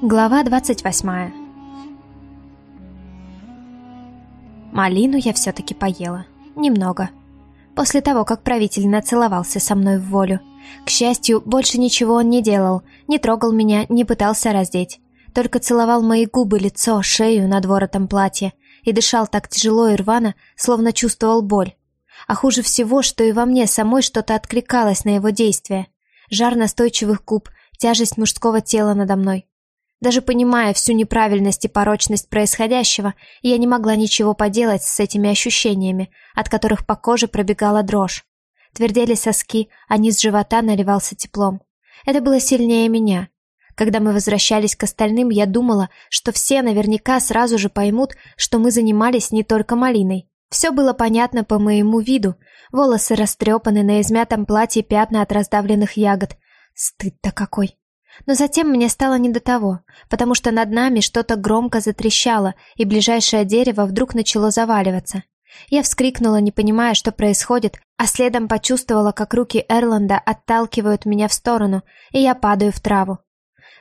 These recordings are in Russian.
Глава 28 Малину я все-таки поела. Немного. После того, как правитель нацеловался со мной в волю. К счастью, больше ничего он не делал, не трогал меня, не пытался раздеть. Только целовал мои губы, лицо, шею над воротом платья и дышал так тяжело и рвано, словно чувствовал боль. А хуже всего, что и во мне самой что-то откликалось на его действия. Жар настойчивых губ, тяжесть мужского тела надо мной. Даже понимая всю неправильность и порочность происходящего, я не могла ничего поделать с этими ощущениями, от которых по коже пробегала дрожь. Твердели соски, а низ живота наливался теплом. Это было сильнее меня. Когда мы возвращались к остальным, я думала, что все наверняка сразу же поймут, что мы занимались не только малиной. Все было понятно по моему виду. Волосы растрепаны, на измятом платье пятна от раздавленных ягод. Стыд-то какой! Но затем мне стало не до того, потому что над нами что-то громко затрещало, и ближайшее дерево вдруг начало заваливаться. Я вскрикнула, не понимая, что происходит, а следом почувствовала, как руки Эрланда отталкивают меня в сторону, и я падаю в траву.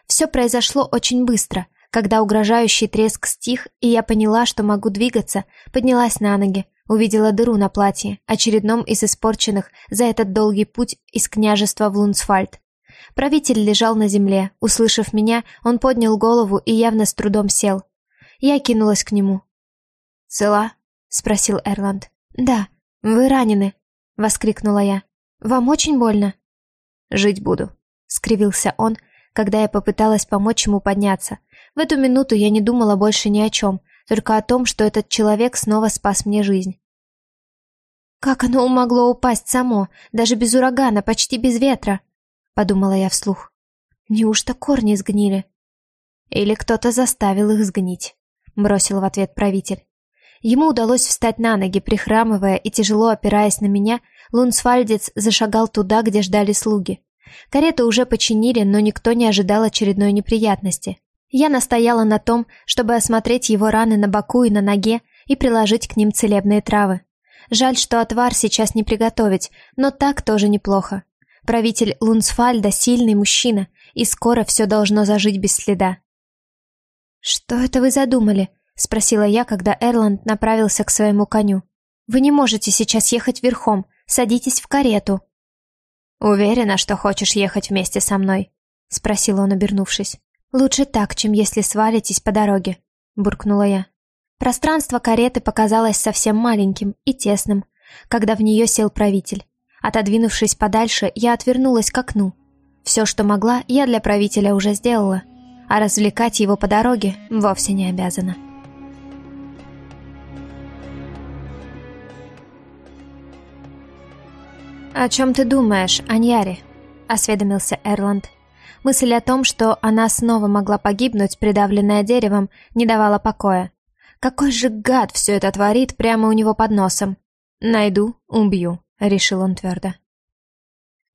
Все произошло очень быстро. Когда угрожающий треск стих, и я поняла, что могу двигаться, поднялась на ноги, увидела дыру на платье, очередном из испорченных за этот долгий путь из княжества в Лунсфальд. Правитель лежал на земле. Услышав меня, он поднял голову и явно с трудом сел. Я кинулась к нему. «Цела?» — спросил Эрланд. «Да. Вы ранены», — воскликнула я. «Вам очень больно?» «Жить буду», — скривился он, когда я попыталась помочь ему подняться. В эту минуту я не думала больше ни о чем, только о том, что этот человек снова спас мне жизнь. «Как оно могло упасть само, даже без урагана, почти без ветра?» Подумала я вслух. Неужто корни сгнили? Или кто-то заставил их сгнить, бросил в ответ правитель. Ему удалось встать на ноги, прихрамывая и тяжело опираясь на меня, Лунсфальдец зашагал туда, где ждали слуги. Карету уже починили, но никто не ожидал очередной неприятности. Я настояла на том, чтобы осмотреть его раны на боку и на ноге и приложить к ним целебные травы. Жаль, что отвар сейчас не приготовить, но так тоже неплохо. Правитель Лунсфальда сильный мужчина, и скоро все должно зажить без следа. «Что это вы задумали?» — спросила я, когда Эрланд направился к своему коню. «Вы не можете сейчас ехать верхом, садитесь в карету». «Уверена, что хочешь ехать вместе со мной?» — спросил он, обернувшись. «Лучше так, чем если свалитесь по дороге», — буркнула я. Пространство кареты показалось совсем маленьким и тесным, когда в нее сел правитель. Отодвинувшись подальше, я отвернулась к окну. Все, что могла, я для правителя уже сделала, а развлекать его по дороге вовсе не обязана. «О чем ты думаешь, Аньяри?» — осведомился Эрланд. Мысль о том, что она снова могла погибнуть, придавленная деревом, не давала покоя. Какой же гад все это творит прямо у него под носом. Найду, убью. — решил он твердо.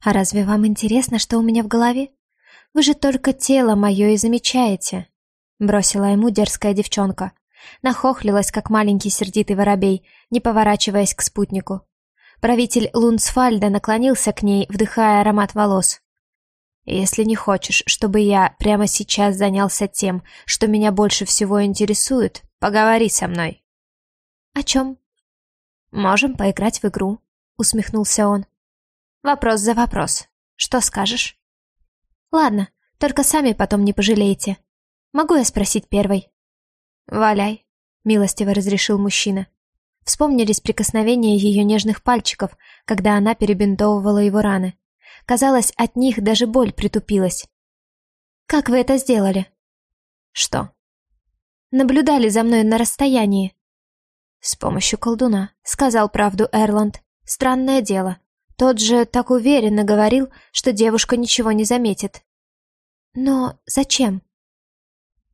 «А разве вам интересно, что у меня в голове? Вы же только тело мое и замечаете», — бросила ему дерзкая девчонка. Нахохлилась, как маленький сердитый воробей, не поворачиваясь к спутнику. Правитель Лунсфальда наклонился к ней, вдыхая аромат волос. «Если не хочешь, чтобы я прямо сейчас занялся тем, что меня больше всего интересует, поговори со мной». «О чем?» «Можем поиграть в игру», усмехнулся он. Вопрос за вопрос. Что скажешь? Ладно, только сами потом не пожалеете. Могу я спросить первой? Валяй, милостиво разрешил мужчина. Вспомнились прикосновения ее нежных пальчиков, когда она перебинтовывала его раны. Казалось, от них даже боль притупилась. «Как вы это сделали?» «Что?» «Наблюдали за мной на расстоянии». «С помощью колдуна», — сказал правду Эрланд. Странное дело. Тот же так уверенно говорил, что девушка ничего не заметит. Но зачем?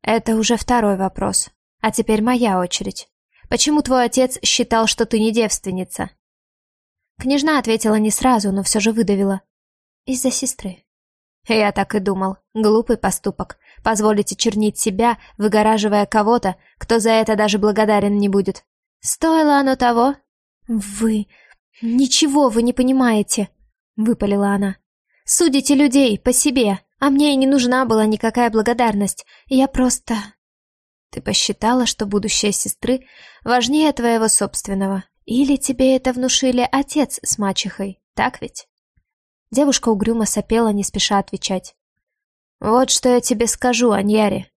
Это уже второй вопрос. А теперь моя очередь. Почему твой отец считал, что ты не девственница? Княжна ответила не сразу, но все же выдавила. Из-за сестры. Я так и думал. Глупый поступок. Позволите чернить себя, выгораживая кого-то, кто за это даже благодарен не будет. Стоило оно того? Вы... «Ничего вы не понимаете», — выпалила она. «Судите людей по себе, А мне и не нужна была никакая благодарность. Я просто... Ты посчитала, что будущее сестры важнее твоего собственного. Или тебе это внушили отец с мачехой, так ведь? Девушка угрюмо сопела, не спеша отвечать. Вот что я тебе скажу, Аньяре.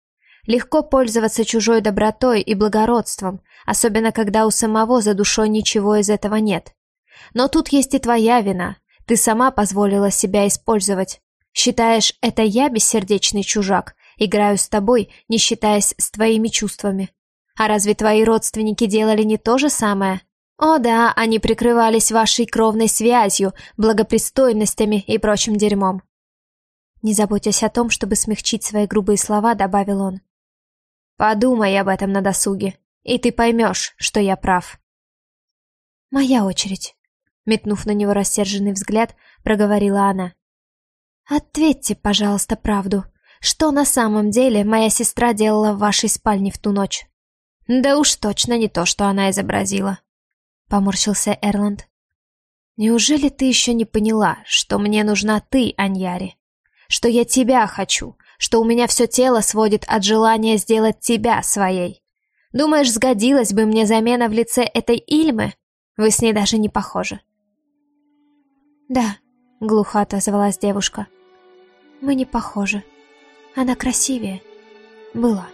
Легко пользоваться чужой добротой и благородством, особенно когда у самого за душой ничего из этого нет. Но тут есть и твоя вина. Ты сама позволила себя использовать. Считаешь, это я бессердечный чужак, играю с тобой, не считаясь с твоими чувствами? А разве твои родственники делали не то же самое? О да, они прикрывались вашей кровной связью, благопристойностями и прочим дерьмом. Не заботясь о том, чтобы смягчить свои грубые слова, добавил он. Подумай об этом на досуге, и ты поймешь, что я прав. Моя очередь. Метнув на него рассерженный взгляд, проговорила она. «Ответьте, пожалуйста, правду. Что на самом деле моя сестра делала в вашей спальне в ту ночь?» «Да уж точно не то, что она изобразила», — поморщился Эрланд. «Неужели ты еще не поняла, что мне нужна ты, Аньяри? Что я тебя хочу, что у меня все тело сводит от желания сделать тебя своей? Думаешь, сгодилась бы мне замена в лице этой Ильмы? Вы с ней даже не похожи». «Да», — глухо отозвалась девушка. «Мы не похожи. Она красивее. Была».